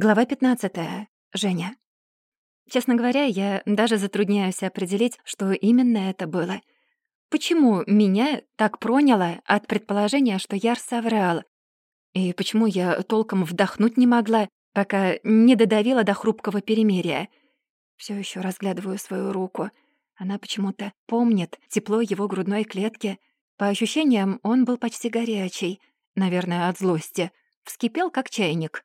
Глава 15. Женя. Честно говоря, я даже затрудняюсь определить, что именно это было. Почему меня так проняло от предположения, что Яр соврал? И почему я толком вдохнуть не могла, пока не додавила до хрупкого перемирия? Все еще разглядываю свою руку. Она почему-то помнит тепло его грудной клетки. По ощущениям, он был почти горячий. Наверное, от злости. Вскипел, как чайник.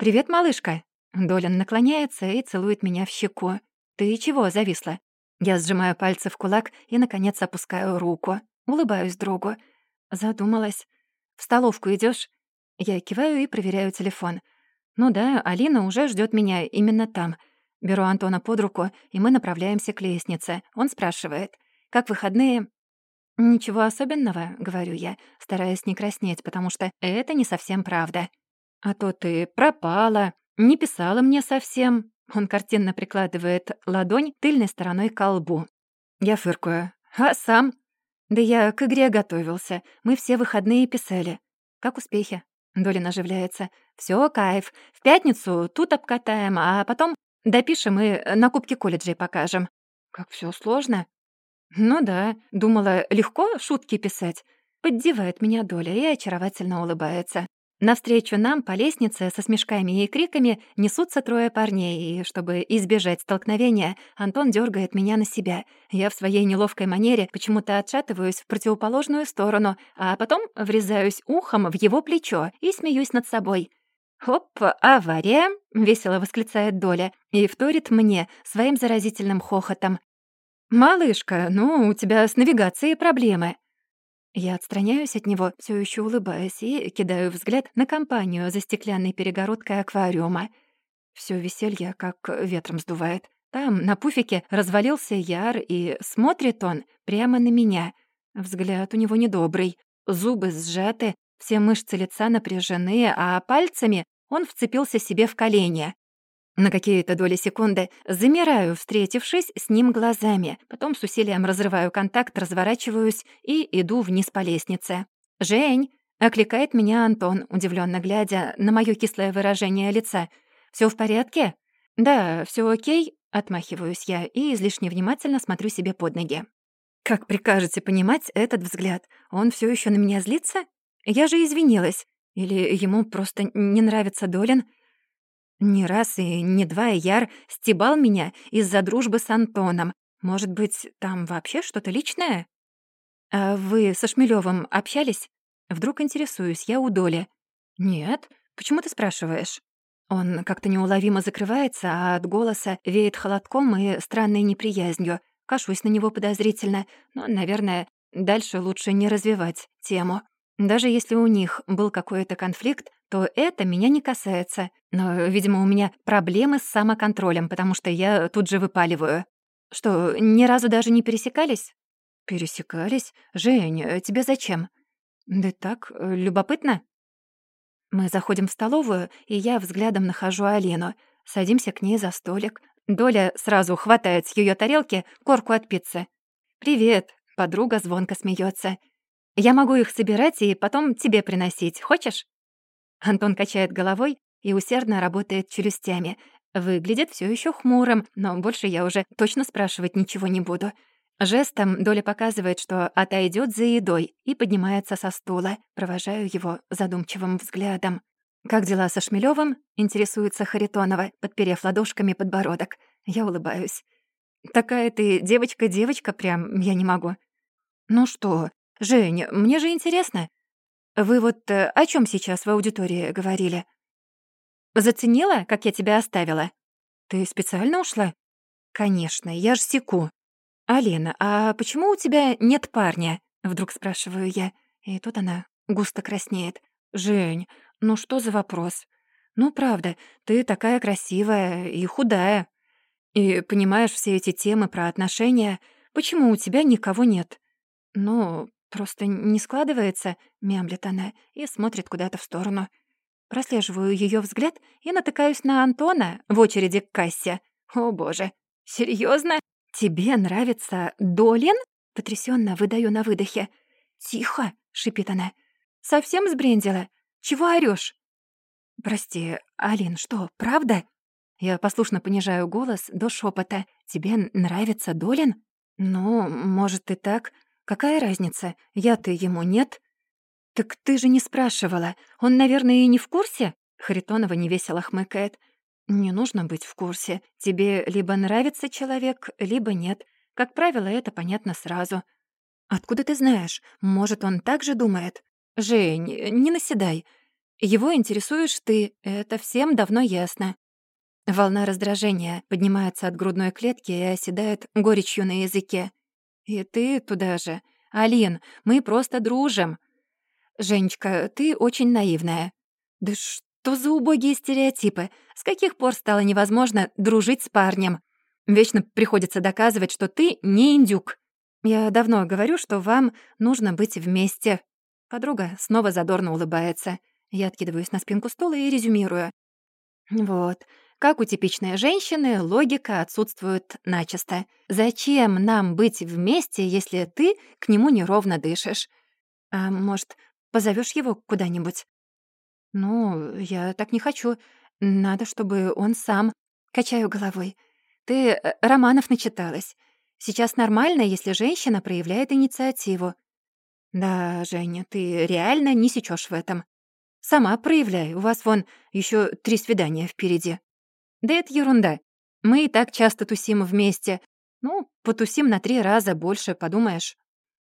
«Привет, малышка!» Долин наклоняется и целует меня в щеку. «Ты чего зависла?» Я сжимаю пальцы в кулак и, наконец, опускаю руку. Улыбаюсь другу. Задумалась. «В столовку идешь? Я киваю и проверяю телефон. Ну да, Алина уже ждет меня именно там. Беру Антона под руку, и мы направляемся к лестнице. Он спрашивает, «Как выходные?» «Ничего особенного», — говорю я, стараясь не краснеть, потому что это не совсем правда. «А то ты пропала, не писала мне совсем». Он картинно прикладывает ладонь тыльной стороной к колбу. Я фыркую. «А сам?» «Да я к игре готовился. Мы все выходные писали. Как успехи?» Долин оживляется. Все, кайф. В пятницу тут обкатаем, а потом допишем и на Кубке колледжей покажем». «Как все сложно?» «Ну да. Думала, легко шутки писать?» Поддевает меня Доля и очаровательно улыбается. Навстречу нам по лестнице со смешками и криками несутся трое парней, и, чтобы избежать столкновения, Антон дергает меня на себя. Я в своей неловкой манере почему-то отшатываюсь в противоположную сторону, а потом врезаюсь ухом в его плечо и смеюсь над собой. «Хоп, авария!» — весело восклицает Доля и вторит мне своим заразительным хохотом. «Малышка, ну, у тебя с навигацией проблемы». Я отстраняюсь от него, все еще улыбаясь, и кидаю взгляд на компанию за стеклянной перегородкой аквариума. Все веселье как ветром сдувает. Там, на пуфике, развалился Яр, и смотрит он прямо на меня. Взгляд у него недобрый, зубы сжаты, все мышцы лица напряжены, а пальцами он вцепился себе в колени. На какие-то доли секунды замираю, встретившись с ним глазами. Потом с усилием разрываю контакт, разворачиваюсь и иду вниз по лестнице. «Жень!» — окликает меня Антон, удивленно глядя на моё кислое выражение лица. Все в порядке?» «Да, все окей», — отмахиваюсь я и излишне внимательно смотрю себе под ноги. «Как прикажете понимать этот взгляд? Он все еще на меня злится? Я же извинилась. Или ему просто не нравится Долин?» Не раз и не два Яр стебал меня из-за дружбы с Антоном. Может быть, там вообще что-то личное? А вы со Шмелёвым общались? Вдруг интересуюсь я у Доли. Нет. Почему ты спрашиваешь? Он как-то неуловимо закрывается, а от голоса веет холодком и странной неприязнью. Кашусь на него подозрительно, но, наверное, дальше лучше не развивать тему. Даже если у них был какой-то конфликт, то это меня не касается. Но, видимо, у меня проблемы с самоконтролем, потому что я тут же выпаливаю. Что, ни разу даже не пересекались? Пересекались? Жень, э, тебе зачем? Да так, э, любопытно. Мы заходим в столовую, и я взглядом нахожу Алину. Садимся к ней за столик. Доля сразу хватает с ее тарелки корку от пиццы. «Привет», — подруга звонко смеется. «Я могу их собирать и потом тебе приносить. Хочешь?» Антон качает головой и усердно работает челюстями. Выглядит все еще хмурым, но больше я уже точно спрашивать ничего не буду. Жестом Доля показывает, что отойдет за едой и поднимается со стула. Провожаю его задумчивым взглядом. «Как дела со Шмелевым? интересуется Харитонова, подперев ладошками подбородок. Я улыбаюсь. «Такая ты девочка-девочка прям, я не могу». «Ну что, Жень, мне же интересно. Вы вот э, о чем сейчас в аудитории говорили? Заценила, как я тебя оставила? Ты специально ушла? Конечно, я ж секу. Алена, а почему у тебя нет парня? Вдруг спрашиваю я. И тут она густо краснеет. Жень, ну что за вопрос? Ну, правда, ты такая красивая и худая. И понимаешь все эти темы про отношения. Почему у тебя никого нет? Ну, «Просто не складывается», — мямлит она и смотрит куда-то в сторону. Прослеживаю ее взгляд и натыкаюсь на Антона в очереди к кассе. «О, боже! Серьезно? Тебе нравится Долин?» Потрясенно выдаю на выдохе. «Тихо!» — шипит она. «Совсем сбрендила? Чего орёшь?» «Прости, Алин, что, правда?» Я послушно понижаю голос до шепота. «Тебе нравится Долин?» «Ну, может и так. Какая разница? Я-то ему нет». «Так ты же не спрашивала. Он, наверное, и не в курсе?» Харитонова невесело хмыкает. «Не нужно быть в курсе. Тебе либо нравится человек, либо нет. Как правило, это понятно сразу». «Откуда ты знаешь? Может, он так же думает?» «Жень, не наседай. Его интересуешь ты, это всем давно ясно». Волна раздражения поднимается от грудной клетки и оседает горечью на языке. «И ты туда же. Алин, мы просто дружим». «Женечка, ты очень наивная». «Да что за убогие стереотипы? С каких пор стало невозможно дружить с парнем? Вечно приходится доказывать, что ты не индюк. Я давно говорю, что вам нужно быть вместе». Подруга снова задорно улыбается. Я откидываюсь на спинку стула и резюмирую. «Вот, как у типичной женщины, логика отсутствует начисто. Зачем нам быть вместе, если ты к нему неровно дышишь? А может, позовешь его куда-нибудь?» «Ну, я так не хочу. Надо, чтобы он сам...» Качаю головой. «Ты э, романов начиталась. Сейчас нормально, если женщина проявляет инициативу». «Да, Женя, ты реально не сечёшь в этом. Сама проявляй, у вас вон еще три свидания впереди». «Да это ерунда. Мы и так часто тусим вместе. Ну, потусим на три раза больше, подумаешь».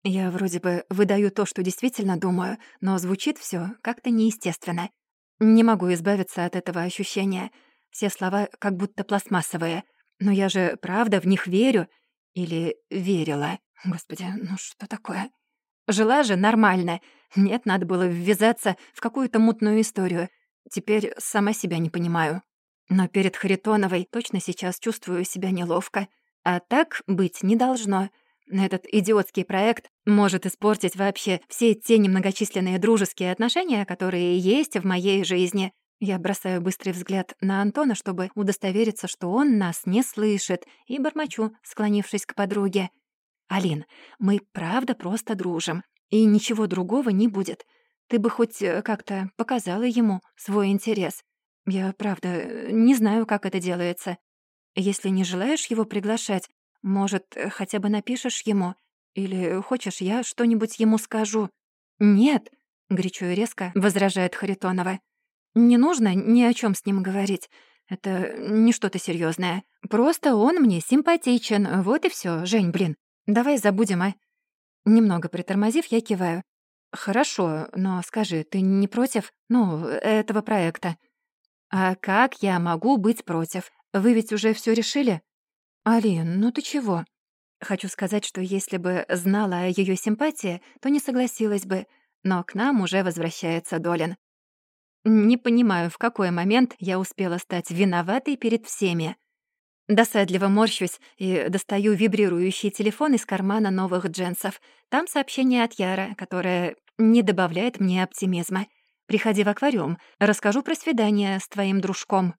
Я вроде бы выдаю то, что действительно думаю, но звучит все как-то неестественно. Не могу избавиться от этого ощущения. Все слова как будто пластмассовые. Но я же правда в них верю. Или верила. Господи, ну что такое? Жила же нормально. Нет, надо было ввязаться в какую-то мутную историю. Теперь сама себя не понимаю. Но перед Харитоновой точно сейчас чувствую себя неловко. А так быть не должно. Этот идиотский проект может испортить вообще все те немногочисленные дружеские отношения, которые есть в моей жизни. Я бросаю быстрый взгляд на Антона, чтобы удостовериться, что он нас не слышит, и бормочу, склонившись к подруге. «Алин, мы правда просто дружим, и ничего другого не будет. Ты бы хоть э, как-то показала ему свой интерес. Я, правда, не знаю, как это делается. Если не желаешь его приглашать, может, хотя бы напишешь ему? Или хочешь, я что-нибудь ему скажу?» «Нет», — горячо и резко возражает Харитонова. «Не нужно ни о чем с ним говорить. Это не что-то серьезное. Просто он мне симпатичен. Вот и все, Жень, блин. Давай забудем, а?» Немного притормозив, я киваю. «Хорошо, но скажи, ты не против, ну, этого проекта?» «А как я могу быть против? Вы ведь уже все решили?» «Алин, ну ты чего?» Хочу сказать, что если бы знала о ее симпатии, то не согласилась бы, но к нам уже возвращается Долин. Не понимаю, в какой момент я успела стать виноватой перед всеми. Досадливо морщусь и достаю вибрирующий телефон из кармана новых джинсов. Там сообщение от Яра, которое не добавляет мне оптимизма. «Приходи в аквариум, расскажу про свидание с твоим дружком».